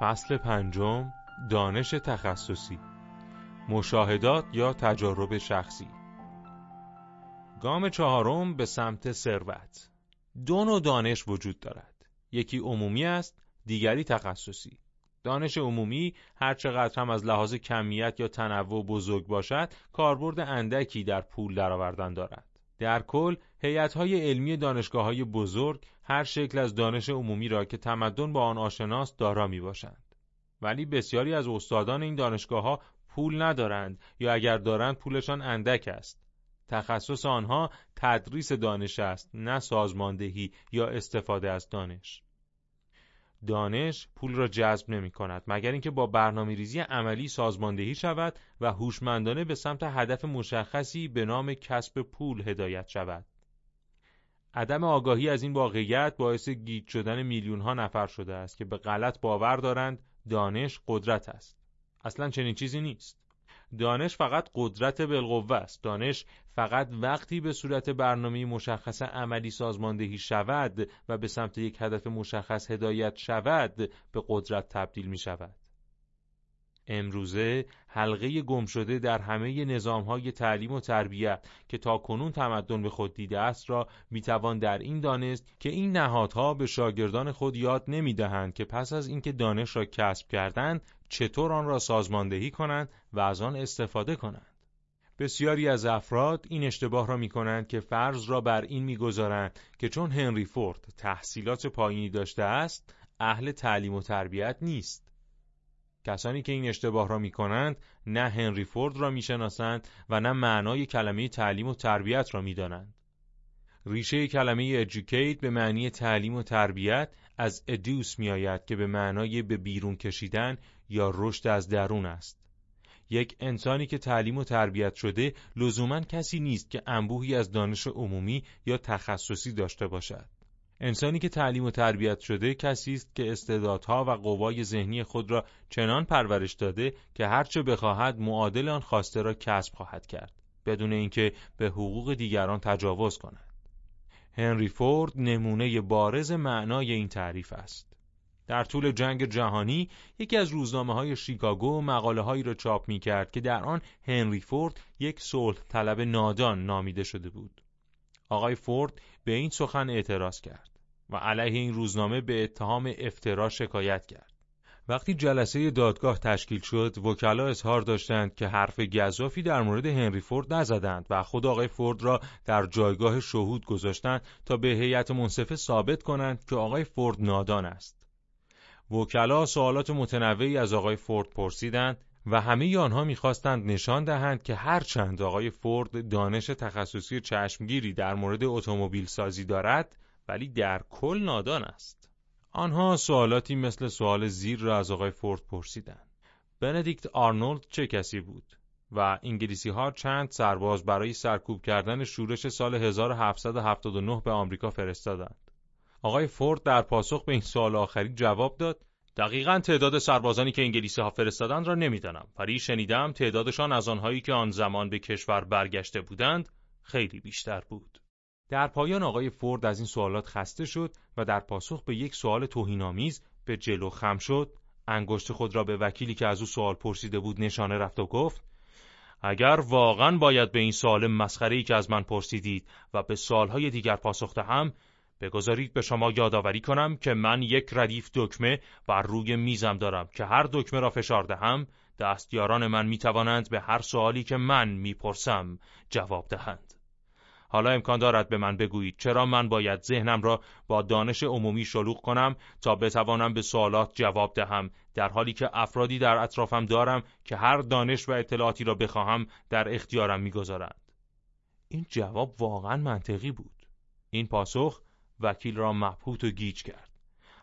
فصل پنجم دانش تخصصی. مشاهدات یا تجارب شخصی. گام چهارم به سمت ثروت. دو نوع دانش وجود دارد. یکی عمومی است دیگری تخصصی. دانش عمومی هر چقدر هم از لحاظ کمیت یا تنوع بزرگ باشد کاربرد اندکی در پول درآوردن دارد. در کل هیئت‌های علمی دانشگاه‌های بزرگ هر شکل از دانش عمومی را که تمدن با آن آشناست دارا می‌باشند. ولی بسیاری از استادان این دانشگاه‌ها پول ندارند یا اگر دارند پولشان اندک است. تخصص آنها تدریس دانش است نه سازماندهی یا استفاده از دانش. دانش پول را جذب نمی کند مگر اینکه با برنامه ریزی عملی سازماندهی شود و هوشمندانه به سمت هدف مشخصی به نام کسب پول هدایت شود. عدم آگاهی از این واقعیت باعث گیج شدن میلیون ها نفر شده است که به غلط باور دارند دانش قدرت است. اصلا چنین چیزی نیست. دانش فقط قدرت بالقوه است. دانش فقط وقتی به صورت برنامه مشخص عملی سازماندهی شود و به سمت یک هدف مشخص هدایت شود به قدرت تبدیل می شود امروزه حلقه گم شده در همه نظام های تعلیم و تربیت که تا کنون تمدن به خود دیده است را می‌توان در این دانست که این نهادها به شاگردان خود یاد نمی‌دهند که پس از اینکه دانش را کسب کردند چطور آن را سازماندهی کنند و از آن استفاده کنند. بسیاری از افراد این اشتباه را می کنند که فرض را بر این می‌گذارند که چون هنری فورد تحصیلات پایینی داشته است اهل تعلیم و تربیت نیست. کسانی که این اشتباه را می کنند نه هنری فورد را می‌شناسند و نه معنای کلمه تعلیم و تربیت را می‌دانند. ریشه کلمه educate به معنی تعلیم و تربیت از ادوس می آید که به معنای به بیرون کشیدن یا رشد از درون است. یک انسانی که تعلیم و تربیت شده لزوما کسی نیست که انبوهی از دانش عمومی یا تخصصی داشته باشد. انسانی که تعلیم و تربیت شده کسی است که استعدادها و قوای ذهنی خود را چنان پرورش داده که هرچه بخواهد معادل آن خواسته را کسب خواهد کرد بدون اینکه به حقوق دیگران تجاوز کند. هنری فورد نمونه بارز معنای این تعریف است. در طول جنگ جهانی یکی از روزنامه های شیکاگو مقاله هایی را چاپ می کرد که در آن هنری فورد یک صلح طلب نادان نامیده شده بود. آقای فورد به این سخن اعتراض کرد و علیه این روزنامه به اتهام افترا شکایت کرد. وقتی جلسه دادگاه تشکیل شد، وکلا اظهار داشتند که حرف گذافی در مورد هنری فورد نزدند و خود آقای فورد را در جایگاه شهود گذاشتند تا به هیئت منصفه ثابت کنند که آقای فورد نادان است. وکلا سوالات متنوعی از آقای فورد پرسیدند و همه آنها می‌خواستند نشان دهند که هرچند آقای فورد دانش تخصصی چشمگیری در مورد اتومبیل سازی دارد ولی در کل نادان است. آنها سوالاتی مثل سوال زیر را از آقای فورد پرسیدند. بندیکت آرنولد چه کسی بود؟ و انگلیسی ها چند سرباز برای سرکوب کردن شورش سال 1779 به آمریکا فرستادند. آقای فورد در پاسخ به این سوال آخری جواب داد دقیقا تعداد سربازانی که انگلیسی ها فرستادند را نمی‌دانم ولی شنیدم تعدادشان از آنهایی که آن زمان به کشور برگشته بودند خیلی بیشتر بود. در پایان آقای فورد از این سوالات خسته شد و در پاسخ به یک سوال توهینآمیز به جلو خم شد انگشت خود را به وکیلی که از او سوال پرسیده بود نشانه رفت و گفت اگر واقعا باید به این سوال مسخره ای که از من پرسیدید و به سوالهای دیگر پاسخ دهم بگذارید به شما یادآوری کنم که من یک ردیف دکمه بر روی میزم دارم که هر دکمه را فشار دهم دستیاران من می توانند به هر سوالی که من می‌پرسم جواب دهند. حالا امکان دارد به من بگویید چرا من باید ذهنم را با دانش عمومی شلوغ کنم تا بتوانم به سوالات جواب دهم در حالی که افرادی در اطرافم دارم که هر دانش و اطلاعاتی را بخواهم در اختیارم می‌گذارند. این جواب واقعا منطقی بود. این پاسخ وکیل را مبهوت و گیج کرد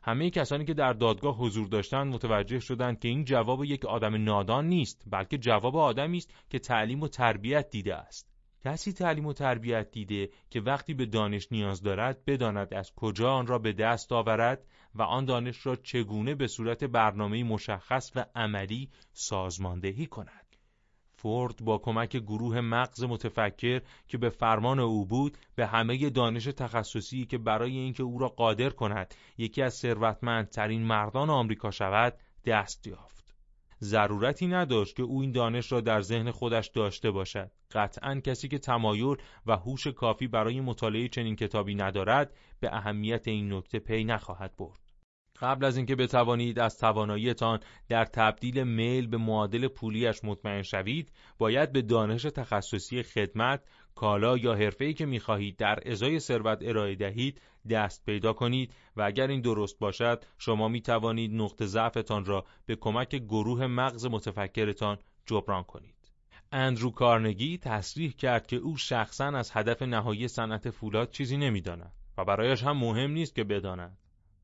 همه کسانی که در دادگاه حضور داشتند متوجه شدند که این جواب یک آدم نادان نیست بلکه جواب آدمی است که تعلیم و تربیت دیده است کسی تعلیم و تربیت دیده که وقتی به دانش نیاز دارد بداند از کجا آن را به دست آورد و آن دانش را چگونه به صورت برنامه مشخص و عملی سازماندهی کند. فورد با کمک گروه مغز متفکر که به فرمان او بود به همه دانش تخصصی که برای اینکه او را قادر کند یکی از ثروتمندترین مردان آمریکا شود دست یافت. ضرورتی نداشت که او این دانش را در ذهن خودش داشته باشد. قطعا کسی که تمایل و هوش کافی برای مطالعه چنین کتابی ندارد به اهمیت این نکته پی نخواهد برد. قبل از اینکه بتوانید از تواناییتان در تبدیل میل به معادل پولیش مطمئن شوید، باید به دانش تخصصی خدمت، کالا یا حرفه‌ای که می‌خواهید در ازای ثروت ارائه دهید دست پیدا کنید و اگر این درست باشد شما می توانید نقطه ضعفتان را به کمک گروه مغز متفکرتان جبران کنید. اندرو کارنگی تصریح کرد که او شخصا از هدف نهایی صنعت فولاد چیزی نمی‌داند و برایش هم مهم نیست که بداند.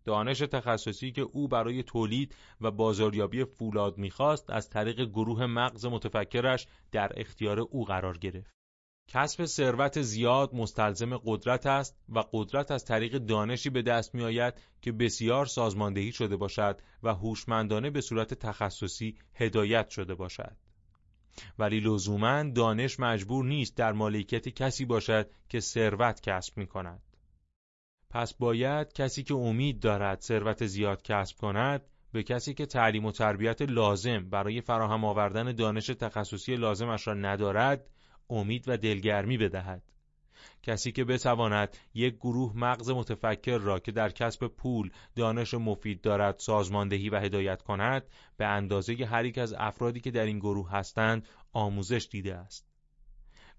دانش تخصصی که او برای تولید و بازاریابی فولاد می‌خواست از طریق گروه مغز متفکرش در اختیار او قرار گرفت. کسب ثروت زیاد مستلزم قدرت است و قدرت از طریق دانشی به دست می آید که بسیار سازماندهی شده باشد و هوشمندانه به صورت تخصصی هدایت شده باشد. ولی لزوما دانش مجبور نیست در مالکیت کسی باشد که ثروت کسب می کند. پس باید کسی که امید دارد ثروت زیاد کسب کند به کسی که تعلیم و تربیت لازم برای فراهم آوردن دانش تخصصی لازمش را ندارد امید و دلگرمی بدهد. کسی که بتواند یک گروه مغز متفکر را که در کسب پول دانش مفید دارد سازماندهی و هدایت کند به اندازه هر یک از افرادی که در این گروه هستند آموزش دیده است.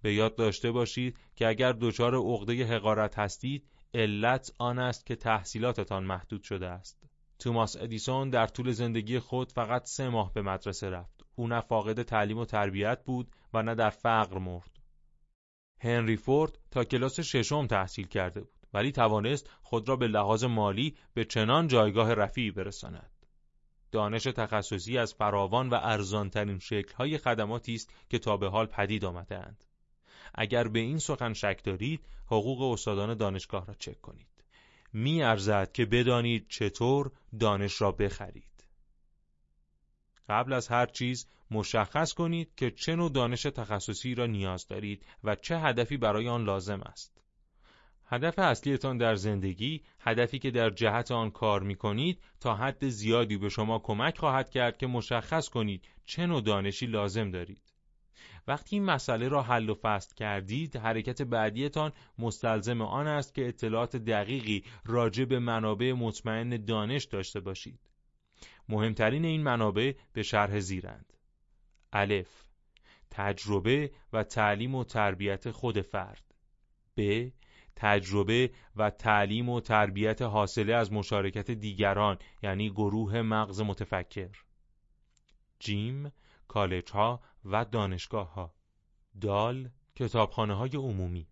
به یاد داشته باشید که اگر دچار عقده حقارت هستید علت آن است که تحصیلاتتان محدود شده است. توماس ادیسون در طول زندگی خود فقط سه ماه به مدرسه رفت. او نه فاقد تعلیم و تربیت بود و نه در فقر مرد. هنری فورد تا کلاس ششم تحصیل کرده بود ولی توانست خود را به لحاظ مالی به چنان جایگاه رفیعی برساند. دانش تخصصی از فراوان و ارزانترین شکل‌های خدماتی است که تا به حال پدید آمدهاند اگر به این سخن شک دارید حقوق استادان دانشگاه را چک کنید. می ارزد که بدانید چطور دانش را بخرید. قبل از هر چیز مشخص کنید که چه نوع دانش تخصصی را نیاز دارید و چه هدفی برای آن لازم است. هدف اصلیتان در زندگی هدفی که در جهت آن کار می کنید تا حد زیادی به شما کمک خواهد کرد که مشخص کنید چه نوع دانشی لازم دارید. وقتی این مسئله را حل و فصل کردید حرکت بعدیتان مستلزم آن است که اطلاعات دقیقی راجع به منابع مطمئن دانش داشته باشید. مهمترین این منابع به شرح زیرند. الف تجربه و تعلیم و تربیت خود فرد. ب تجربه و تعلیم و تربیت حاصله از مشارکت دیگران یعنی گروه مغز متفکر. جیم کالج ها و دانشگاه ها دال کتابخانه های عمومی.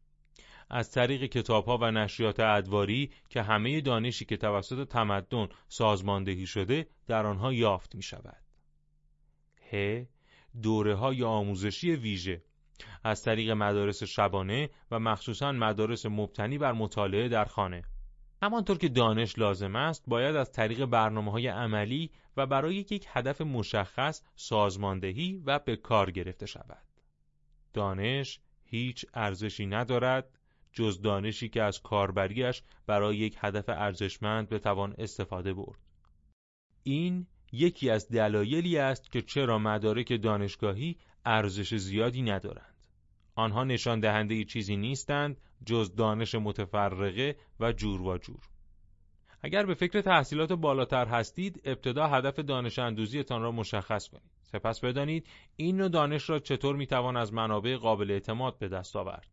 از طریق کتاب ها و نشریات ادواری که همه دانشی که توسط تمدن سازماندهی شده در آنها یافت می شود ه. دوره های آموزشی ویژه. از طریق مدارس شبانه و مخصوصا مدارس مبتنی بر مطالعه در خانه. همانطور که دانش لازم است باید از طریق برنامه های عملی و برای یک هدف مشخص سازماندهی و به کار گرفته شود. دانش هیچ ارزشی ندارد جز دانشی که از کاربریش برای یک هدف ارزشمند بتوان استفاده برد. این یکی از دلایلی است که چرا مدارک دانشگاهی ارزش زیادی ندارند. آنها نشان دهنده چیزی نیستند جز دانش متفرقه و جور و جور. اگر به فکر تحصیلات بالاتر هستید ابتدا هدف دانش اندوزیتان را مشخص کنید. سپس بدانید این نوع دانش را چطور می‌توان از منابع قابل اعتماد به دست آورد.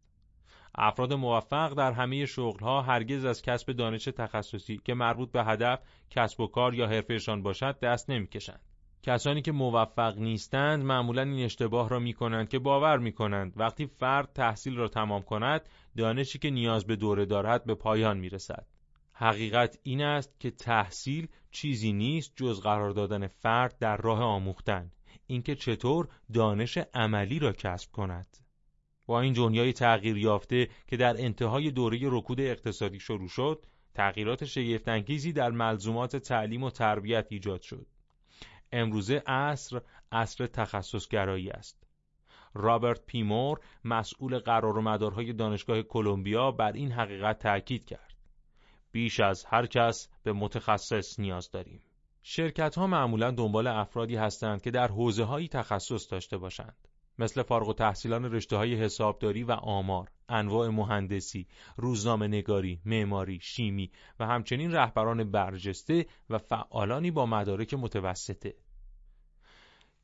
افراد موفق در همه شغلها هرگز از کسب دانش تخصصی که مربوط به هدف کسب و کار یا حرفهشان باشد دست نمی‌کشند. کسانی که موفق نیستند معمولا این اشتباه را می کنند که باور می کنند وقتی فرد تحصیل را تمام کند دانشی که نیاز به دوره دارد به پایان می رسد. حقیقت این است که تحصیل چیزی نیست جز قرار دادن فرد در راه آموختن. اینکه چطور دانش عملی را کسب کند. با این دنیای تغییر یافته که در انتهای دوره رکود اقتصادی شروع شد تغییرات شگفتانگیزی در ملزومات تعلیم و تربیت ایجاد شد. امروزه عصر عصر تخصصگرایی است. رابرت پیمور مسئول قرار و مدارهای دانشگاه کلمبیا بر این حقیقت تأکید کرد. بیش از هر کس به متخصص نیاز داریم. شرکت ها معمولا دنبال افرادی هستند که در حوزه هایی تخصص داشته باشند. مثل فارغ و تحصیلان رشته های حسابداری و آمار، انواع مهندسی، روزنامه نگاری، معماری، شیمی و همچنین رهبران برجسته و فعالانی با مدارک متوسطه.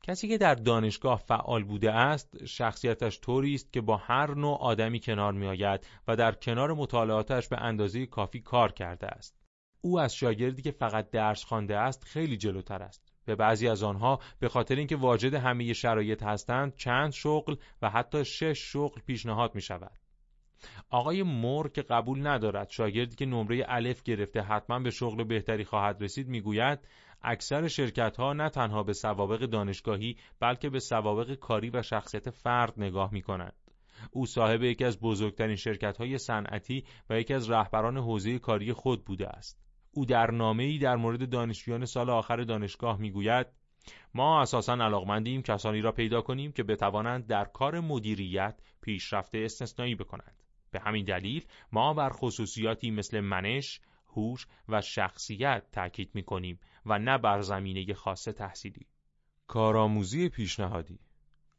کسی که در دانشگاه فعال بوده است شخصیتش طوری است که با هر نوع آدمی کنار میآید و در کنار مطالعاتش به اندازه کافی کار کرده است او از شاگردی که فقط درس خوانده است خیلی جلوتر است به بعضی از آنها به خاطر اینکه واجد همه شرایط هستند چند شغل و حتی شش شغل پیشنهاد می شود آقای مور که قبول ندارد شاگردی که نمره الف گرفته حتما به شغل بهتری خواهد رسید می‌گوید اکثر شرکت ها نه تنها به سوابق دانشگاهی بلکه به سوابق کاری و شخصیت فرد نگاه می کنند. او صاحب یکی از بزرگترین شرکت های صنعتی و یکی از رهبران حوزه کاری خود بوده است. او در نامه‌ای در مورد دانشجویان سال آخر دانشگاه می‌گوید ما اساسا علاقمندیم کسانی را پیدا کنیم که بتوانند در کار مدیریت پیشرفت استثنایی بکنند. به همین دلیل ما بر خصوصیاتی مثل منش، هوش و شخصیت تاکید می کنیم و نه بر زمینه خاص تحصیلی. کارآموزی پیشنهادی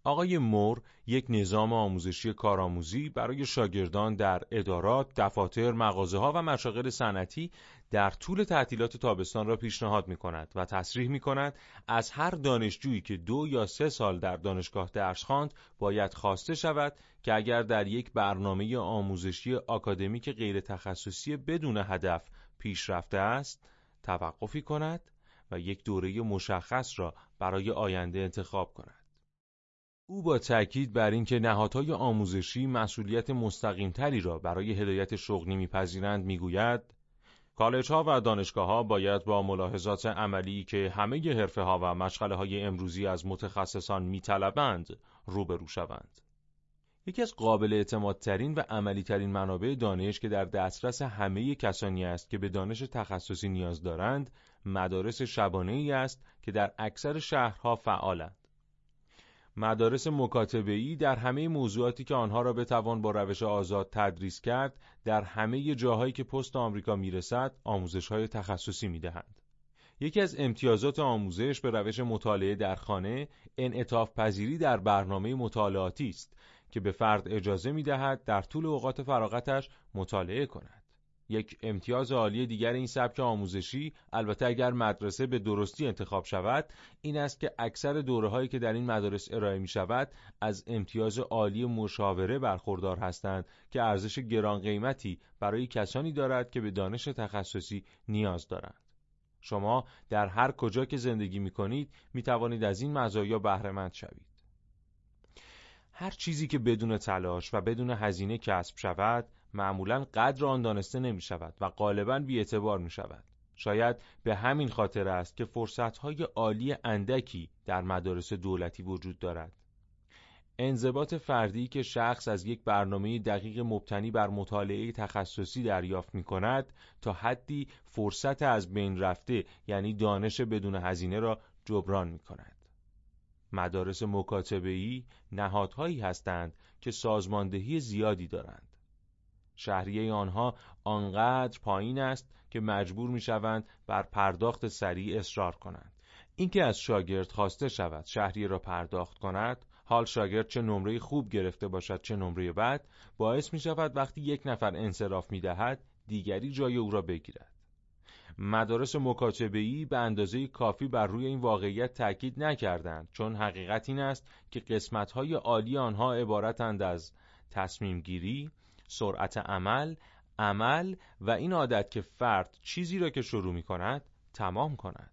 آقای مور یک نظام آموزشی کارآموزی برای شاگردان در ادارات، دفاتر، مغازه ها و مشاغل صنعتی در طول تعطیلات تابستان را پیشنهاد می کند و تصریح می کند از هر دانشجویی که دو یا سه سال در دانشگاه درس خواند باید خواسته شود که اگر در یک برنامه آموزشی آکادمیک غیر تخصصی بدون هدف پیشرفته است توقفی کند و یک دوره مشخص را برای آینده انتخاب کند. او با تاکید بر اینکه نهادهای آموزشی مسئولیت مستقیمتری را برای هدایت شغلی میپذیرند می‌گوید کالج ها و دانشگاه ها باید با ملاحظات عملی که همه حرفه ها و مشغله های امروزی از متخصصان میطلبند روبرو شوند. یکی از قابل اعتمادترین و عملیترین منابع دانش که در دسترس همه کسانی است که به دانش تخصصی نیاز دارند مدارس شبانه ای است که در اکثر شهرها فعالند. مدارس ای در همه موضوعاتی که آنها را بتوان با روش آزاد تدریس کرد در همه جاهایی که پست آمریکا می‌رسد آموزش های تخصصی می‌دهند. یکی از امتیازات آموزش به روش مطالعه در خانه انعطاف پذیری در برنامه مطالعاتی است که به فرد اجازه می دهد در طول اوقات فراغتش مطالعه کند. یک امتیاز عالی دیگر این سبک آموزشی البته اگر مدرسه به درستی انتخاب شود این است که اکثر دوره هایی که در این مدارس ارائه می شود از امتیاز عالی مشاوره برخوردار هستند که ارزش گران قیمتی برای کسانی دارد که به دانش تخصصی نیاز دارند. شما در هر کجا که زندگی می کنید می توانید از این مزایا بهره شوید. هر چیزی که بدون تلاش و بدون هزینه کسب شود معمولا قدر آن دانسته نمی شود و غالبا بی اعتبار می شود. شاید به همین خاطر است که فرصتهای عالی اندکی در مدارس دولتی وجود دارد. انضباط فردی که شخص از یک برنامه دقیق مبتنی بر مطالعه تخصصی دریافت می کند تا حدی فرصت از بین رفته یعنی دانش بدون هزینه را جبران می کند. مدارس مکاتبه‌ای نهادهایی هستند که سازماندهی زیادی دارند. شهریه آنها آنقدر پایین است که مجبور می شوند بر پرداخت سریع اصرار کنند. اینکه از شاگرد خواسته شود شهریه را پرداخت کند حال شاگرد چه نمره خوب گرفته باشد چه نمره بد باعث می شود وقتی یک نفر انصراف می دهد دیگری جای او را بگیرد. مدارس مکاتبه‌ای به اندازه کافی بر روی این واقعیت تاکید نکردند چون حقیقت این است که قسمت‌های عالی آنها عبارتند از تصمیم گیری، سرعت عمل، عمل و این عادت که فرد چیزی را که شروع می کند تمام کند.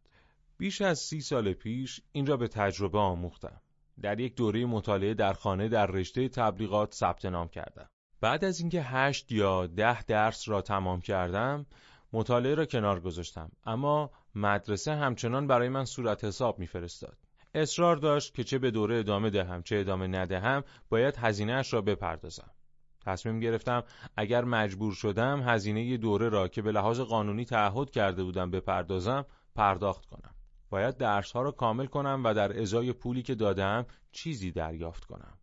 بیش از سی سال پیش این را به تجربه آموختم. در یک دوره مطالعه در خانه در رشته تبلیغات ثبت نام کردم. بعد از اینکه هشت یا ده درس را تمام کردم مطالعه را کنار گذاشتم اما مدرسه همچنان برای من صورت حساب میفرستاد اصرار داشت که چه به دوره ادامه دهم چه ادامه ندهم باید هزینهاش را بپردازم تصمیم گرفتم اگر مجبور شدم هزینه دوره را که به لحاظ قانونی تعهد کرده بودم بپردازم پرداخت کنم. باید درس ها را کامل کنم و در ازای پولی که دادم چیزی دریافت کنم.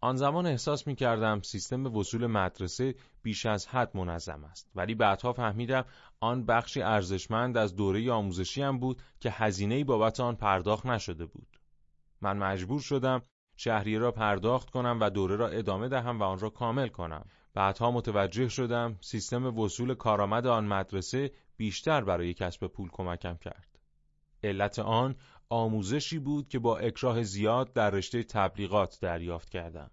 آن زمان احساس می کردم سیستم وصول مدرسه بیش از حد منظم است ولی بعدها فهمیدم آن بخشی ارزشمند از دوره آموزشی هم بود که هزینه‌ای بابت آن پرداخت نشده بود. من مجبور شدم شهریه را پرداخت کنم و دوره را ادامه دهم و آن را کامل کنم بعدها متوجه شدم سیستم وصول کارآمد آن مدرسه بیشتر برای کسب پول کمکم کرد علت آن آموزشی بود که با اکراه زیاد در رشته تبلیغات دریافت کردم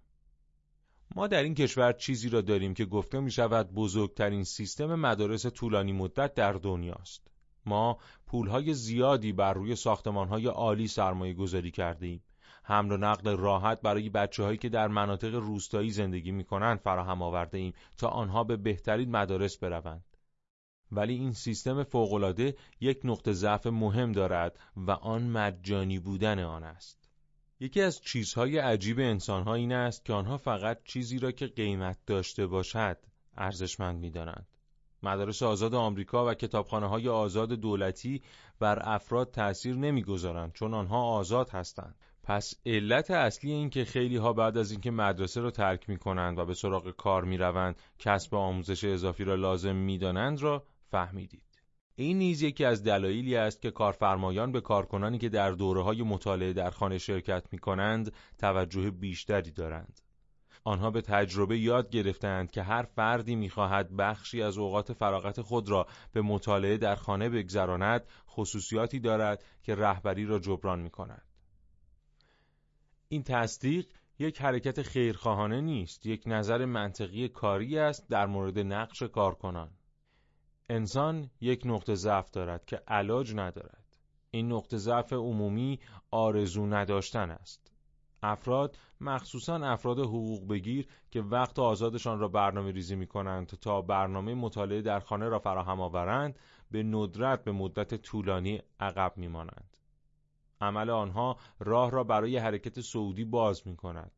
ما در این کشور چیزی را داریم که گفته می شود بزرگترین سیستم مدارس طولانی مدت در دنیاست. ما پولهای زیادی بر روی ساختمانهای عالی سرمایه گذاری کرده ایم. حمل و نقل راحت برای بچه هایی که در مناطق روستایی زندگی می کنند فراهم آورده ایم تا آنها به بهترین مدارس بروند. ولی این سیستم فوقالعاده یک نقطه ضعف مهم دارد و آن مجانی بودن آن است. یکی از چیزهای عجیب انسانها این است که آنها فقط چیزی را که قیمت داشته باشد ارزشمند می‌دانند. مدارس آزاد آمریکا و کتابخانه های آزاد دولتی بر افراد تأثیر نمی‌گذارند چون آنها آزاد هستند. پس علت اصلی این که خیلی ها بعد از اینکه مدرسه را ترک می کنند و به سراغ کار می روند کسب آموزش اضافی را لازم می دانند را فهمیدید. این نیز یکی از دلایلی است که کارفرمایان به کارکنانی که در دوره های مطالعه در خانه شرکت می کنند توجه بیشتری دارند. آنها به تجربه یاد گرفتند که هر فردی می‌خواهد بخشی از اوقات فراغت خود را به مطالعه در خانه بگذراند خصوصیاتی دارد که رهبری را جبران می کند. این تصدیق یک حرکت خیرخواهانه نیست، یک نظر منطقی کاری است در مورد نقش کارکنان. انسان یک نقطه ضعف دارد که علاج ندارد. این نقطه ضعف عمومی آرزو نداشتن است. افراد مخصوصا افراد حقوق بگیر که وقت آزادشان را برنامه ریزی می کنند تا برنامه مطالعه در خانه را فراهم آورند به ندرت به مدت طولانی عقب می مانند. عمل آنها راه را برای حرکت سعودی باز می کند.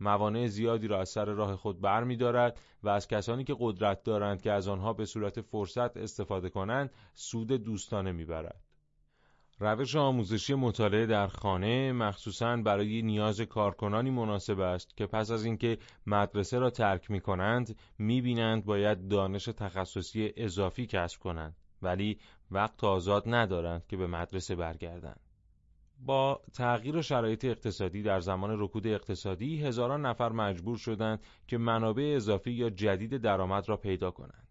موانع زیادی را از سر راه خود بر می دارد و از کسانی که قدرت دارند که از آنها به صورت فرصت استفاده کنند سود دوستانه می برد. روش آموزشی مطالعه در خانه مخصوصاً برای نیاز کارکنانی مناسب است که پس از اینکه مدرسه را ترک می کنند می بینند باید دانش تخصصی اضافی کسب کنند ولی وقت آزاد ندارند که به مدرسه برگردند. با تغییر شرایط اقتصادی در زمان رکود اقتصادی هزاران نفر مجبور شدند که منابع اضافی یا جدید درآمد را پیدا کنند.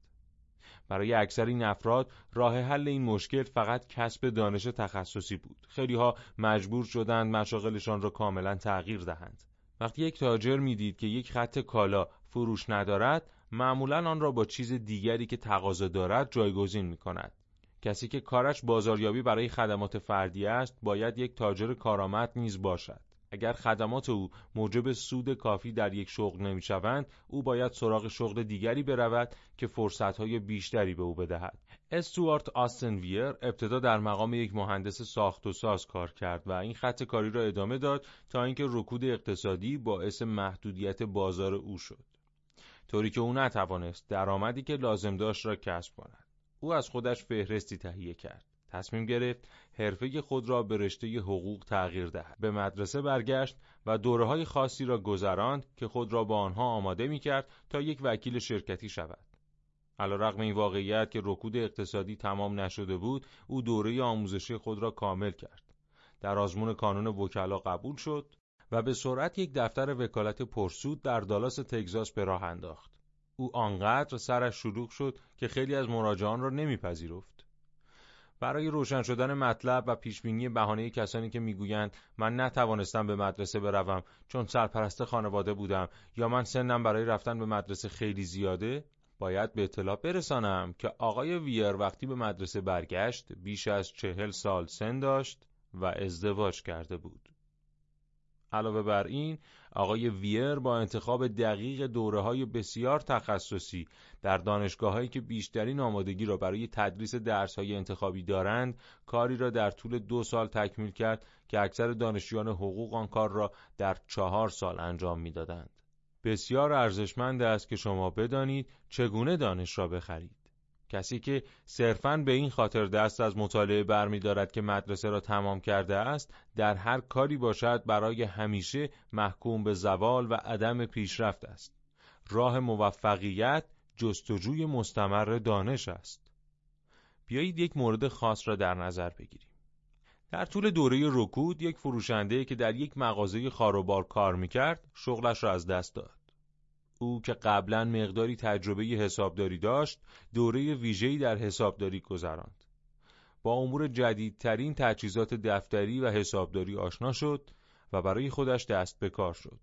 برای اکثر این افراد راه حل این مشکل فقط کسب دانش تخصصی بود. خیلی ها مجبور شدند مشاغلشان را کاملا تغییر دهند. وقتی یک تاجر می‌دید که یک خط کالا فروش ندارد، معمولا آن را با چیز دیگری که تقاضا دارد جایگزین می کند. کسی که کارش بازاریابی برای خدمات فردی است باید یک تاجر کارآمد نیز باشد. اگر خدمات او موجب سود کافی در یک شغل نمی‌شوند او باید سراغ شغل دیگری برود که فرصتهای بیشتری به او بدهد. استوارت آستن ویر ابتدا در مقام یک مهندس ساخت و ساز کار کرد و این خط کاری را ادامه داد تا اینکه رکود اقتصادی باعث محدودیت بازار او شد. طوری که او نتوانست درآمدی که لازم داشت را کسب کند. او از خودش فهرستی تهیه کرد. تصمیم گرفت حرفه خود را به رشته حقوق تغییر دهد. به مدرسه برگشت و دوره های خاصی را گذراند که خود را با آنها آماده می کرد تا یک وکیل شرکتی شود. رقم این واقعیت که رکود اقتصادی تمام نشده بود، او دوره آموزشی خود را کامل کرد. در آزمون کانون وکلا قبول شد و به سرعت یک دفتر وکالت پرسود در دالاس تگزاس به راه انداخت. او آنقدر سرش شلوغ شد که خیلی از مراجعان را نمیپذیرفت. برای روشن شدن مطلب و پیشبینی بهانه کسانی که می‌گویند من نتوانستم به مدرسه بروم چون سرپرست خانواده بودم یا من سنم برای رفتن به مدرسه خیلی زیاده باید به اطلاع برسانم که آقای ویر وقتی به مدرسه برگشت بیش از چهل سال سن داشت و ازدواج کرده بود. علاوه بر این آقای ویر با انتخاب دقیق دوره های بسیار تخصصی در دانشگاه هایی که بیشترین آمادگی را برای تدریس درس های انتخابی دارند کاری را در طول دو سال تکمیل کرد که اکثر دانشجویان حقوق آن کار را در چهار سال انجام می‌دادند. بسیار ارزشمند است که شما بدانید چگونه دانش را بخرید. کسی که صرفاً به این خاطر دست از مطالعه برمیدارد که مدرسه را تمام کرده است در هر کاری باشد برای همیشه محکوم به زوال و عدم پیشرفت است. راه موفقیت جستجوی مستمر دانش است. بیایید یک مورد خاص را در نظر بگیریم. در طول دوره رکود یک فروشنده که در یک مغازه خاروبار کار می‌کرد شغلش را از دست داد. او که قبلا مقداری تجربه حسابداری داشت دوره ویژه‌ای در حسابداری گذراند با امور جدیدترین تجهیزات دفتری و حسابداری آشنا شد و برای خودش دست به کار شد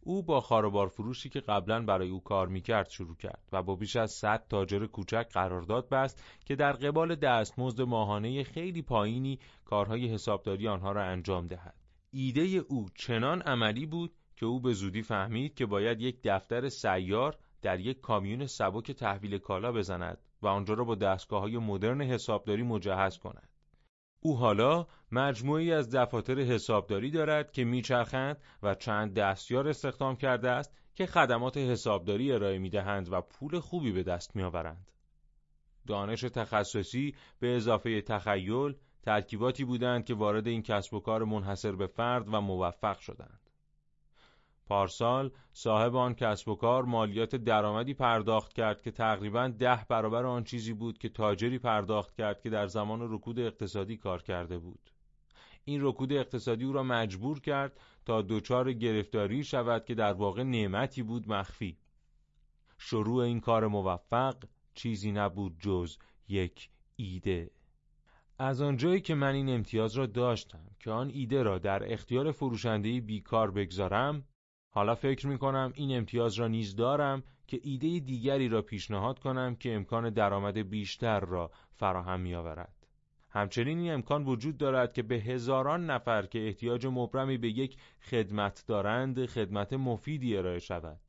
او با خاروبار فروشی که قبلا برای او کار می‌کرد شروع کرد و با بیش از 100 تاجر کوچک قرارداد بست که در قبال دستمزد ماهانه خیلی پایینی کارهای حسابداری آنها را انجام دهد. ایده او چنان عملی بود که او به زودی فهمید که باید یک دفتر سیار در یک کامیون سبک تحویل کالا بزند و آنجا را با دستگاه های مدرن حسابداری مجهز کند. او حالا مجموعی از دفاتر حسابداری دارد که میچرخند و چند دستیار استخدام کرده است که خدمات حسابداری ارائه می‌دهند و پول خوبی به دست میآورند. دانش تخصصی به اضافه تخیل ترکیباتی بودند که وارد این کسب و کار منحصر به فرد و موفق شدند. پارسال صاحب آن کسب و کار مالیات درآمدی پرداخت کرد که تقریبا ده برابر آن چیزی بود که تاجری پرداخت کرد که در زمان رکود اقتصادی کار کرده بود. این رکود اقتصادی او را مجبور کرد تا دچار گرفتاری شود که در واقع نعمتی بود مخفی. شروع این کار موفق چیزی نبود جز یک ایده. از آنجایی که من این امتیاز را داشتم که آن ایده را در اختیار فروشنده بیکار بگذارم حالا فکر می کنم این امتیاز را نیز دارم که ایده دیگری را پیشنهاد کنم که امکان درآمد بیشتر را فراهم می آورد. همچنین این امکان وجود دارد که به هزاران نفر که احتیاج مبرمی به یک خدمت دارند خدمت مفیدی ارائه شود.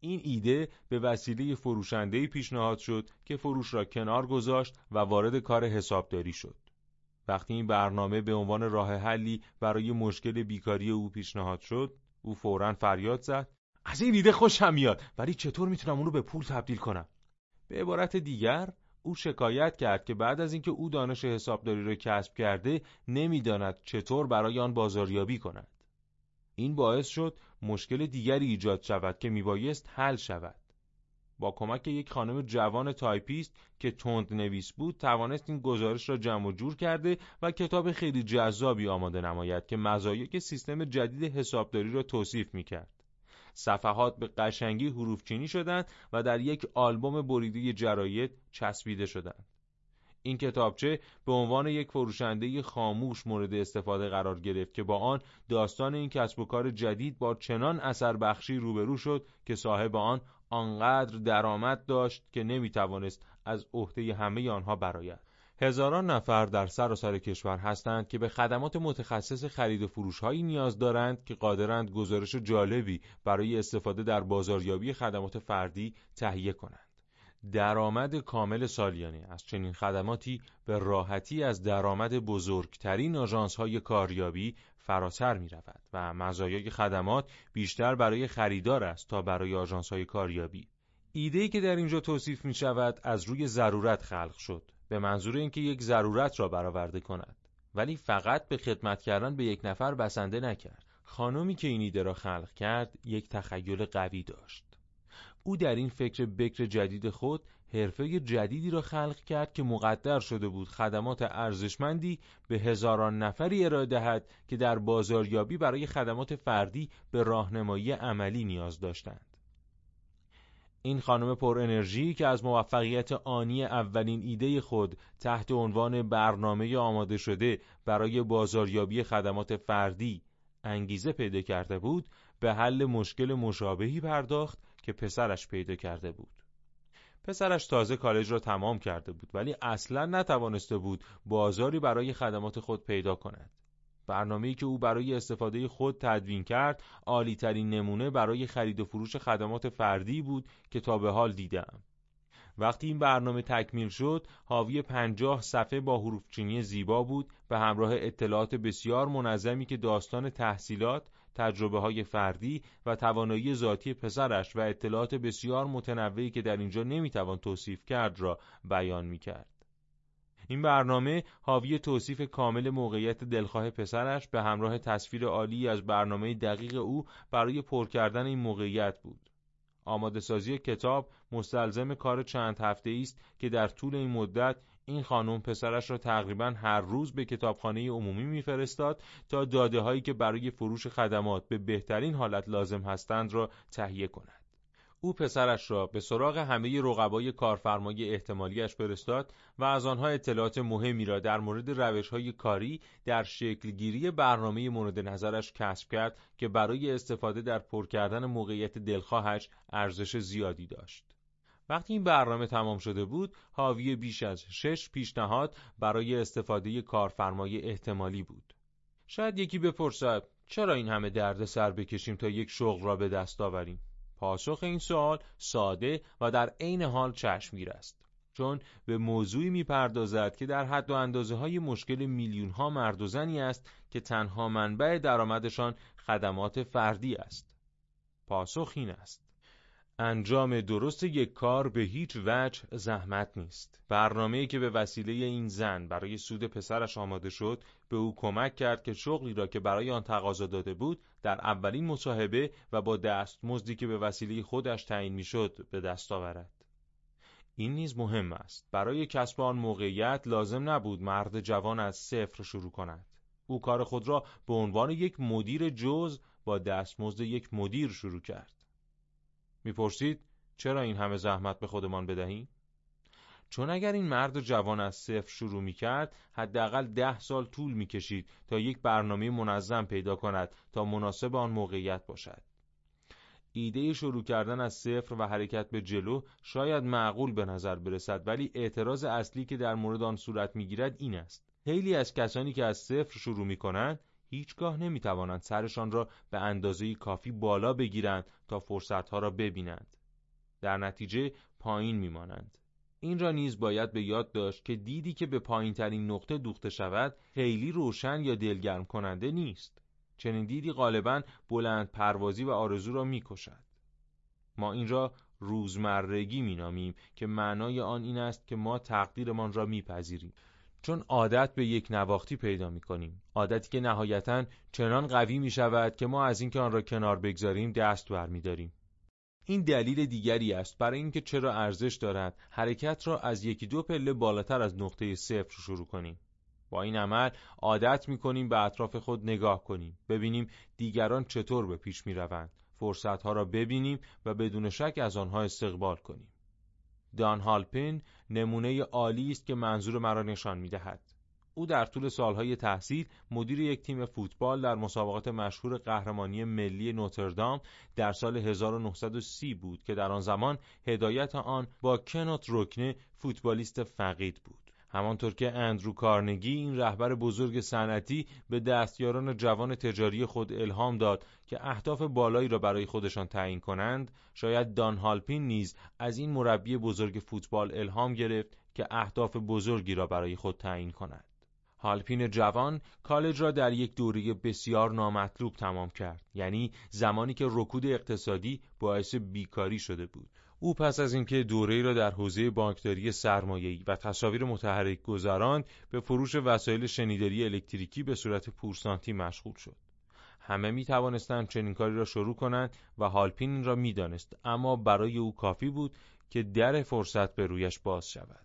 این ایده به وسیله فروشنده پیشنهاد شد که فروش را کنار گذاشت و وارد کار حسابداری شد. وقتی این برنامه به عنوان راه حلی برای مشکل بیکاری او پیشنهاد شد، او فورا فریاد زد. از این ایده خوشم میاد ولی چطور می‌تونم اون رو به پول تبدیل کنم؟ به عبارت دیگر او شکایت کرد که بعد از اینکه او دانش حسابداری را کسب کرده نمی‌داند چطور برای آن بازاریابی کند. این باعث شد مشکل دیگری ایجاد شود که میبایست حل شود. با کمک یک خانم جوان تایپیست که تند نویس بود توانست این گزارش را جمع و جور کرده و کتاب خیلی جذابی آماده نماید که مزایای سیستم جدید حسابداری را توصیف می‌کرد. صفحات به قشنگی حروف چینی شدند و در یک آلبوم بریده جراید چسبیده شدند. این کتابچه به عنوان یک فروشنده خاموش مورد استفاده قرار گرفت که با آن داستان این کسب و کار جدید با چنان اثر بخشی روبرو شد که صاحب آن آنقدر درآمد داشت که نمی توانست از عهده همه آنها برآید. هزاران نفر در سراسر کشور هستند که به خدمات متخصص خرید و فروش هایی نیاز دارند که قادرند گزارش جالبی برای استفاده در بازاریابی خدمات فردی تهیه کنند. درآمد کامل سالیانه از چنین خدماتی به راحتی از درآمد بزرگترین آژانس های کاریابی فراتر می رود و مزایای خدمات بیشتر برای خریدار است تا برای آژانس های کاریابی. ایده که در اینجا توصیف می شود از روی ضرورت خلق شد به منظور اینکه یک ضرورت را برآورده کند ولی فقط به خدمت کردن به یک نفر بسنده نکرد. خانمی که این ایده را خلق کرد یک تخیل قوی داشت. او در این فکر بکر جدید خود حرفه جدیدی را خلق کرد که مقدر شده بود خدمات ارزشمندی به هزاران نفری ارائه دهد که در بازاریابی برای خدمات فردی به راهنمایی عملی نیاز داشتند. این خانم پر انرژی که از موفقیت آنی اولین ایده خود تحت عنوان برنامه آماده شده برای بازاریابی خدمات فردی انگیزه پیدا کرده بود به حل مشکل مشابهی پرداخت که پسرش پیدا کرده بود. پسرش تازه کالج را تمام کرده بود ولی اصلا نتوانسته بود بازاری برای خدمات خود پیدا کند. برنامه‌ای که او برای استفاده خود تدوین کرد عالی ترین نمونه برای خرید و فروش خدمات فردی بود که تا به حال دیدم. وقتی این برنامه تکمیل شد حاوی پنجاه صفحه با حروفچینی زیبا بود به همراه اطلاعات بسیار منظمی که داستان تحصیلات تجربه های فردی و توانایی ذاتی پسرش و اطلاعات بسیار متنوعی که در اینجا نمی‌توان توصیف کرد را بیان می‌کرد. این برنامه حاوی توصیف کامل موقعیت دلخواه پسرش به همراه تصویر عالی از برنامه دقیق او برای پر کردن این موقعیت بود. آماده سازی کتاب مستلزم کار چند هفته است که در طول این مدت این خانم پسرش را تقریبا هر روز به کتابخانه عمومی میفرستاد تا داده هایی که برای فروش خدمات به بهترین حالت لازم هستند را تهیه کند. او پسرش را به سراغ همه رقبای کارفرمای احتمالیش فرستاد و از آنها اطلاعات مهمی را در مورد روش های کاری در شکلگیری برنامه مورد نظرش کسب کرد که برای استفاده در پر کردن موقعیت دلخواهش ارزش زیادی داشت. وقتی این برنامه تمام شده بود، حاوی بیش از شش پیشنهاد برای استفاده کارفرمای احتمالی بود. شاید یکی بپرسد چرا این همه درد سر بکشیم تا یک شغل را به دست آوریم؟ پاسخ این سوال ساده و در عین حال چشمگیر است. چون به موضوعی می‌پردازد که در حد و اندازه های مشکل میلیون ها مرد و زنی است که تنها منبع درآمدشان خدمات فردی است. پاسخ این است. انجام درست یک کار به هیچ وجه زحمت نیست. برنامه‌ای که به وسیله این زن برای سود پسرش آماده شد، به او کمک کرد که شغلی را که برای آن تقاضا داده بود، در اولین مصاحبه و با دستمزدی که به وسیله خودش تعیین می‌شد به دست آورد. این نیز مهم است. برای کسب آن موقعیت لازم نبود مرد جوان از صفر شروع کند. او کار خود را به عنوان یک مدیر جز با دستمزد یک مدیر شروع کرد. می‌پرسید چرا این همه زحمت به خودمان بدهیم؟ چون اگر این مرد جوان از صفر شروع می کرد حداقل ده سال طول می کشید تا یک برنامه منظم پیدا کند تا مناسب آن موقعیت باشد. ایده شروع کردن از صفر و حرکت به جلو شاید معقول به نظر برسد ولی اعتراض اصلی که در مورد آن صورت می گیرد این است. خیلی از کسانی که از صفر شروع می کنند هیچگاه نمی توانند سرشان را به اندازه کافی بالا بگیرند تا فرصتها را ببینند. در نتیجه پایین میمانند. این را نیز باید به یاد داشت که دیدی که به پایین ترین نقطه دوخته شود خیلی روشن یا دلگرم کننده نیست. چنین دیدی غالبا بلند پروازی و آرزو را می‌کشد. ما این را روزمرگی مینامیم که معنای آن این است که ما تقدیرمان را میپذیریم چون عادت به یک نواختی پیدا می کنیم عادتی که نهایتا چنان قوی می شود که ما از اینکه آن را کنار بگذاریم دست برمیداریم. این دلیل دیگری است برای اینکه چرا ارزش دارد حرکت را از یکی دو پله بالاتر از نقطه صفر شروع کنیم. با این عمل عادت می کنیم به اطراف خود نگاه کنیم ببینیم دیگران چطور به پیش می روند فرصت ها را ببینیم و بدون شک از آنها استقبال کنیم. دان هالپین نمونه عالی است که منظور مرا نشان می‌دهد. او در طول سالهای تحصیل مدیر یک تیم فوتبال در مسابقات مشهور قهرمانی ملی نوتردام در سال 1930 بود که در آن زمان هدایت آن با کنوت روکنه فوتبالیست فقید بود. همانطور که اندرو کارنگی این رهبر بزرگ صنعتی به دستیاران جوان تجاری خود الهام داد که اهداف بالایی را برای خودشان تعیین کنند. شاید دان هالپین نیز از این مربی بزرگ فوتبال الهام گرفت که اهداف بزرگی را برای خود تعیین کند. هالپین جوان کالج را در یک دوره بسیار نامطلوب تمام کرد. یعنی زمانی که رکود اقتصادی باعث بیکاری شده بود. او پس از اینکه دوره را در حوزه بانکداری سرمایه‌ای و تصاویر متحرک گذراند به فروش وسایل شنیداری الکتریکی به صورت پورسانتی مشغول شد. همه می توانستند چنین کاری را شروع کنند و هالپین را می‌دانست اما برای او کافی بود که در فرصت به رویش باز شود.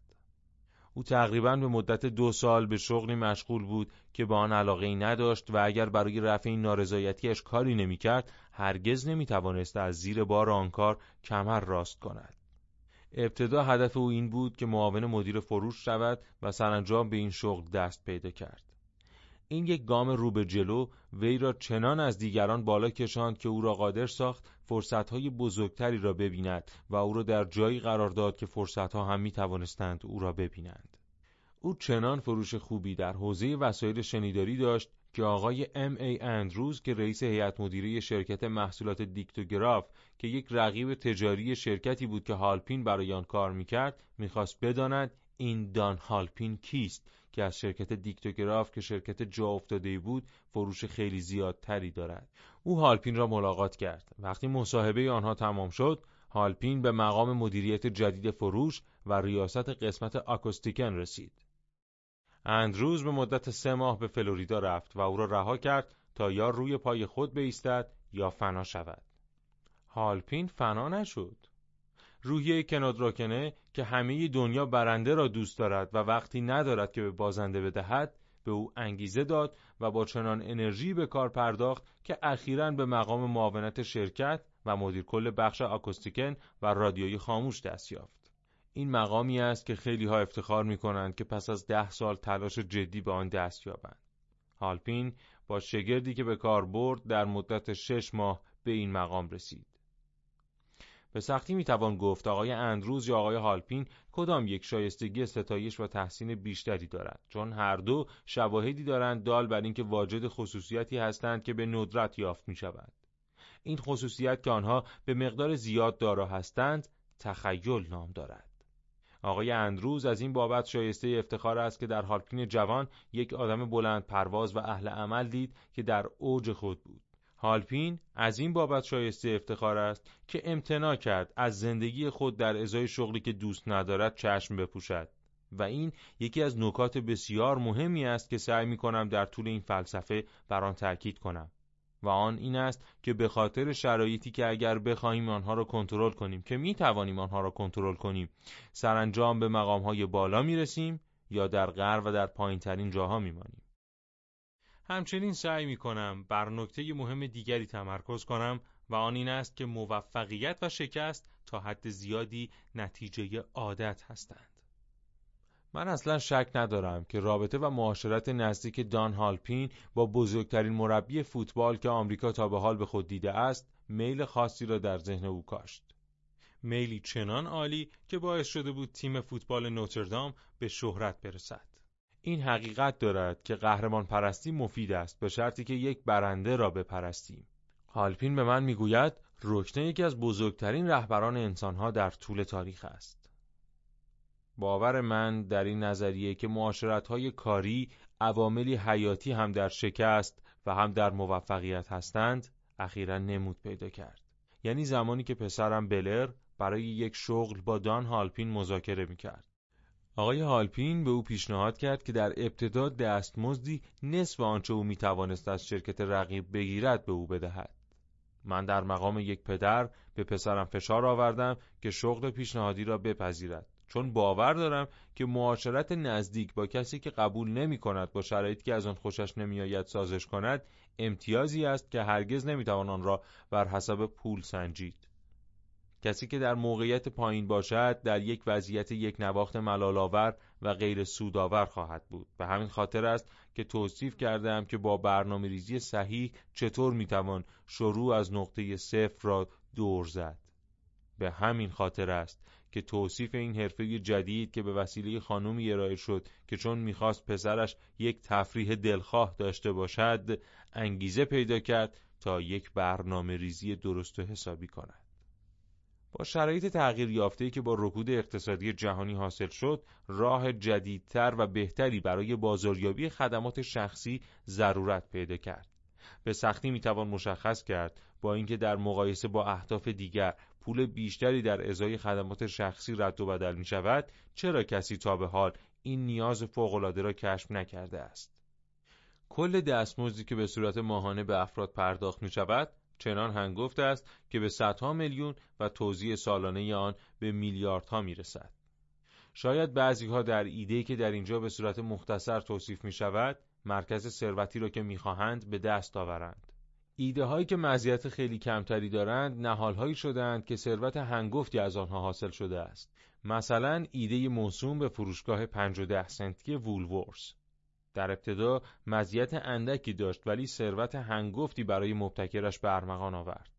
او تقریبا به مدت دو سال به شغلی مشغول بود که به آن علاقه ای نداشت و اگر برای رفع این نارضایتیش کاری نمی‌کرد هرگز نمی‌توانست از زیر بار آن کار کمر راست کند ابتدا هدف او این بود که معاون مدیر فروش شود و سرانجام به این شغل دست پیدا کرد این یک گام رو به جلو وی را چنان از دیگران بالا کشاند که او را قادر ساخت فرصتهای بزرگتری را ببیند و او را در جایی قرار داد که فرصتها هم می توانستند او را ببینند. او چنان فروش خوبی در حوزه وسایل شنیداری داشت که آقای ام ای اندروز که رئیس هیئت مدیره شرکت محصولات دیکتوگراف که یک رقیب تجاری شرکتی بود که هالپین برای آن کار می‌کرد می‌خواست بداند این دان هالپین کیست که از شرکت دیکتوگراف که شرکت جا افتاده بود فروش خیلی زیادتری دارد. او هالپین را ملاقات کرد. وقتی مصاحبه آنها تمام شد هالپین به مقام مدیریت جدید فروش و ریاست قسمت آکوستیکن رسید. اندروز به مدت سه ماه به فلوریدا رفت و او را رها کرد تا یا روی پای خود بایستد یا فنا شود هالپین فنا نشد روحیه کنادراکنه که همه دنیا برنده را دوست دارد و وقتی ندارد که به بازنده بدهد به او انگیزه داد و با چنان انرژی به کار پرداخت که اخیرا به مقام معاونت شرکت و مدیر کل بخش آکوستیکن و رادیویی خاموش دست یافت. این مقامی است که خیلی ها افتخار می کنند که پس از ده سال تلاش جدی به آن دست یابند. هالپین با شگردی که به کار برد در مدت شش ماه به این مقام رسید. به سختی می‌توان گفت آقای اندروز یا آقای هالپین کدام یک شایستگی ستایش و تحسین بیشتری دارد چون هر دو شواهدی دارند دال بر اینکه واجد خصوصیتی هستند که به ندرت یافت می شود. این خصوصیت که آنها به مقدار زیاد دارا هستند تخیل نام دارد. آقای اندروز از این بابت شایسته افتخار است که در هالپین جوان یک آدم بلند پرواز و اهل عمل دید که در اوج خود بود. هالپین از این بابت شایسته افتخار است که امتناع کرد از زندگی خود در ازای شغلی که دوست ندارد چشم بپوشد و این یکی از نکات بسیار مهمی است که سعی می کنم در طول این فلسفه بر آن تاکید کنم و آن این است که به خاطر شرایطی که اگر بخواهیم آنها را کنترل کنیم که می توانیم آنها را کنترل کنیم سرانجام به مقام های بالا می رسیم یا در غر و در پایین ترین جاها می مانیم. همچنین سعی می کنم بر نکته مهم دیگری تمرکز کنم و آن این است که موفقیت و شکست تا حد زیادی نتیجه عادت هستند. من اصلا شک ندارم که رابطه و معاشرت نزدیک دان هالپین با بزرگترین مربی فوتبال که آمریکا تا به حال به خود دیده است میل خاصی را در ذهن او کاشت. میلی چنان عالی که باعث شده بود تیم فوتبال نوتردام به شهرت برسد. این حقیقت دارد که قهرمان پرستی مفید است به شرطی که یک برنده را بپرستیم. هالپین به من می‌گوید رکنه یکی از بزرگترین رهبران انسانها در طول تاریخ است. باور من در این نظریه که معاشرت‌های کاری عواملی حیاتی هم در شکست و هم در موفقیت هستند اخیرا نمود پیدا کرد. یعنی زمانی که پسرم بلر برای یک شغل با دان هالپین مذاکره می‌کرد. آقای هالپین به او پیشنهاد کرد که در ابتدا دستمزدی نصف آنچه او می‌توانست از شرکت رقیب بگیرد به او بدهد. من در مقام یک پدر به پسرم فشار آوردم که شغل پیشنهادی را بپذیرد چون باور دارم که معاشرت نزدیک با کسی که قبول نمی کند با شرایطی که از آن خوشش نمیآید سازش کند امتیازی است که هرگز نمی‌توان آن را بر حسب پول سنجید. کسی که در موقعیت پایین باشد در یک وضعیت یک نواخت ملالآور و غیر سودآور خواهد بود. به همین خاطر است که توصیف کردم که با برنامه ریزی صحیح چطور می‌توان شروع از نقطه صفر را دور زد. به همین خاطر است که توصیف این حرفه جدید که به وسیله خانومی ارائه شد که چون می‌خواست پسرش یک تفریح دلخواه داشته باشد انگیزه پیدا کرد تا یک برنامه ریزی درست و حسابی کند. با شرایط تغییر یافته که با رکود اقتصادی جهانی حاصل شد راه جدیدتر و بهتری برای بازاریابی خدمات شخصی ضرورت پیدا کرد. به سختی می‌توان مشخص کرد با اینکه در مقایسه با اهداف دیگر پول بیشتری در ازای خدمات شخصی رد و بدل می شود چرا کسی تا به حال این نیاز فوق‌العاده را کشف نکرده است کل دستمزدی که به صورت ماهانه به افراد پرداخت می شود چنان هنگفت است که به صدها میلیون و توزیع سالانه آن به میلیاردها می‌رسد. شاید بعضی ها در ایده که در اینجا به صورت مختصر توصیف می شود مرکز ثروتی را که می‌خواهند به دست آورند. ایده هایی که مزیت خیلی کمتری دارند نهالهایی شدند که ثروت هنگفتی از آنها حاصل شده است. مثلا ایده موسوم به فروشگاه 5 و 10 سنتی وولورس در ابتدا مزیت اندکی داشت ولی ثروت هنگفتی برای مبتکرش به ارمغان آورد.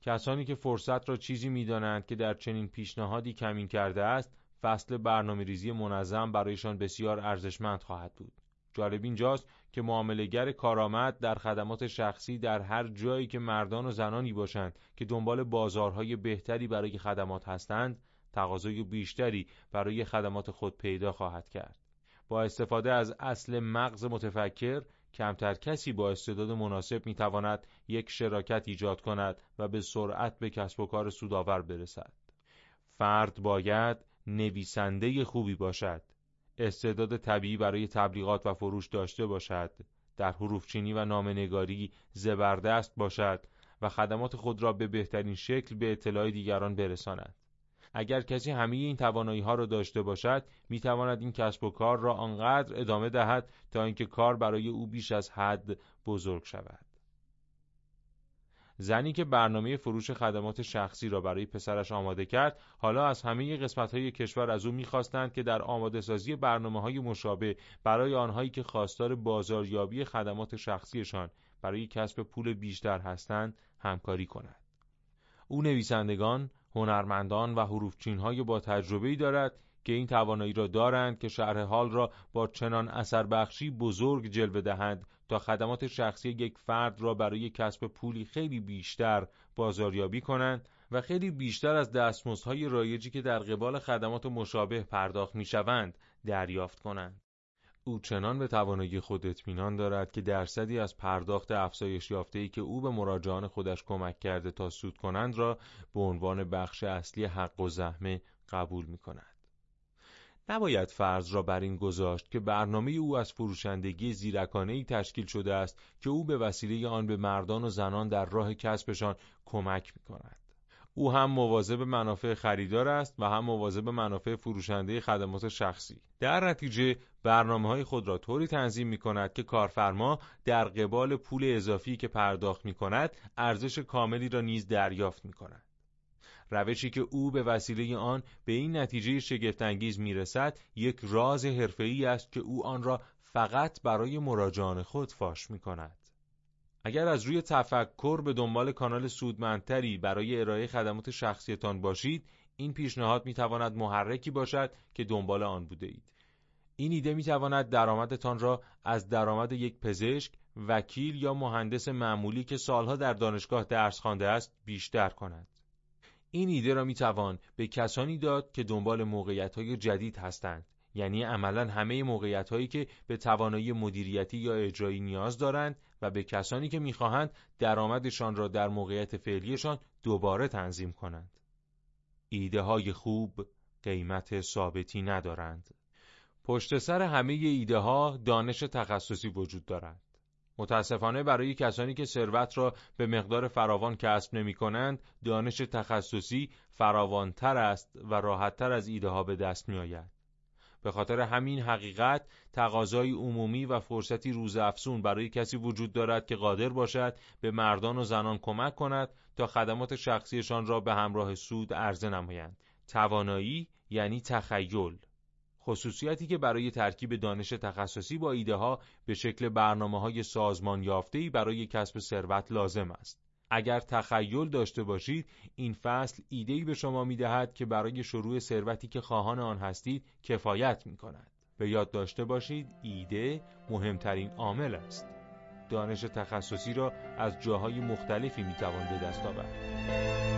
کسانی که فرصت را چیزی می‌دانند که در چنین پیشنهادی کمین کرده است فصل برنامه ریزی منظم برایشان بسیار ارزشمند خواهد بود. جالب اینجاست که معاملهگر کارآمد در خدمات شخصی در هر جایی که مردان و زنانی باشند که دنبال بازارهای بهتری برای خدمات هستند تقاضای بیشتری برای خدمات خود پیدا خواهد کرد. با استفاده از اصل مغز متفکر کمتر کسی با استعداد مناسب می تواند یک شراکت ایجاد کند و به سرعت به کسب و کار سودآور برسد. فرد باید نویسنده خوبی باشد. استعداد طبیعی برای تبلیغات و فروش داشته باشد. در حروفچینی و نامنگاری زبردست باشد و خدمات خود را به بهترین شکل به اطلاع دیگران برساند. اگر کسی همه این توانایی ها را داشته باشد می تواند این کسب و کار را آنقدر ادامه دهد تا اینکه کار برای او بیش از حد بزرگ شود. زنی که برنامه فروش خدمات شخصی را برای پسرش آماده کرد حالا از همه قسمت های کشور از او می‌خواستند که در آماده سازی برنامه های مشابه برای آنهایی که خواستار بازاریابی خدمات شخصیشان برای کسب پول بیشتر هستند همکاری کند. او نویسندگان، هنرمندان و حروفچین های با تجربه دارد که این توانایی را دارند که شهر حال را با چنان اثر بخشی بزرگ جلوه دهند تا خدمات شخصی یک فرد را برای کسب پولی خیلی بیشتر بازاریابی کنند و خیلی بیشتر از دستمزدهای رایجی که در قبال خدمات مشابه پرداخت می‌شوند دریافت کنند. او چنان به توانایی خود اطمینان دارد که درصدی از پرداخت افزایش یافته‌ای که او به مراجعان خودش کمک کرده تا سود کنند را به عنوان بخش اصلی حق و زحمه قبول می کند. نباید فرض را بر این گذاشت که برنامه او از فروشندگی زیرکانه تشکیل شده است که او به وسیله آن به مردان و زنان در راه کسبشان کمک می کند. او هم مواظب منافع خریدار است و هم مواظب منافع فروشنده خدمات شخصی. در نتیجه برنامه های خود را طوری تنظیم می کند که کارفرما در قبال پول اضافی که پرداخت می کند ارزش کاملی را نیز دریافت می کند. روشی که او به وسیله آن به این نتیجه شگفتانگیز می‌رسد یک راز حرفه‌ای است که او آن را فقط برای مراجعان خود فاش می کند. اگر از روی تفکر به دنبال کانال سودمندتری برای ارائه خدمات شخصیتان باشید این پیشنهاد می تواند محرکی باشد که دنبال آن بوده اید. این ایده می تواند درآمدتان را از درآمد یک پزشک، وکیل یا مهندس معمولی که سالها در دانشگاه درس خوانده است بیشتر کند. این ایده را می توان به کسانی داد که دنبال موقعیت های جدید هستند یعنی عملا همه موقعیت هایی که به توانایی مدیریتی یا اجرایی نیاز دارند و به کسانی که می‌خواهند درآمدشان را در موقعیت فعلیشان دوباره تنظیم کنند. ایده های خوب قیمت ثابتی ندارند. پشت سر همه ایده ها دانش تخصصی وجود دارد. متاسفانه برای کسانی که ثروت را به مقدار فراوان کسب نمی کنند، دانش تخصصی فراوانتر است و راحتتر از ایده ها به دست می آید. به خاطر همین حقیقت تقاضای عمومی و فرصتی روز افسون برای کسی وجود دارد که قادر باشد به مردان و زنان کمک کند تا خدمات شخصیشان را به همراه سود عرضه نمایند. توانایی یعنی تخیل خصوصیتی که برای ترکیب دانش تخصصی با ایده ها به شکل برنامه های سازمان یافته‌ای برای کسب ثروت لازم است. اگر تخیل داشته باشید این فصل ایده‌ای به شما می‌دهد که برای شروع ثروتی که خواهان آن هستید کفایت می کند. به یاد داشته باشید ایده مهمترین عامل است. دانش تخصصی را از جاهای مختلفی می توان به دست آورد.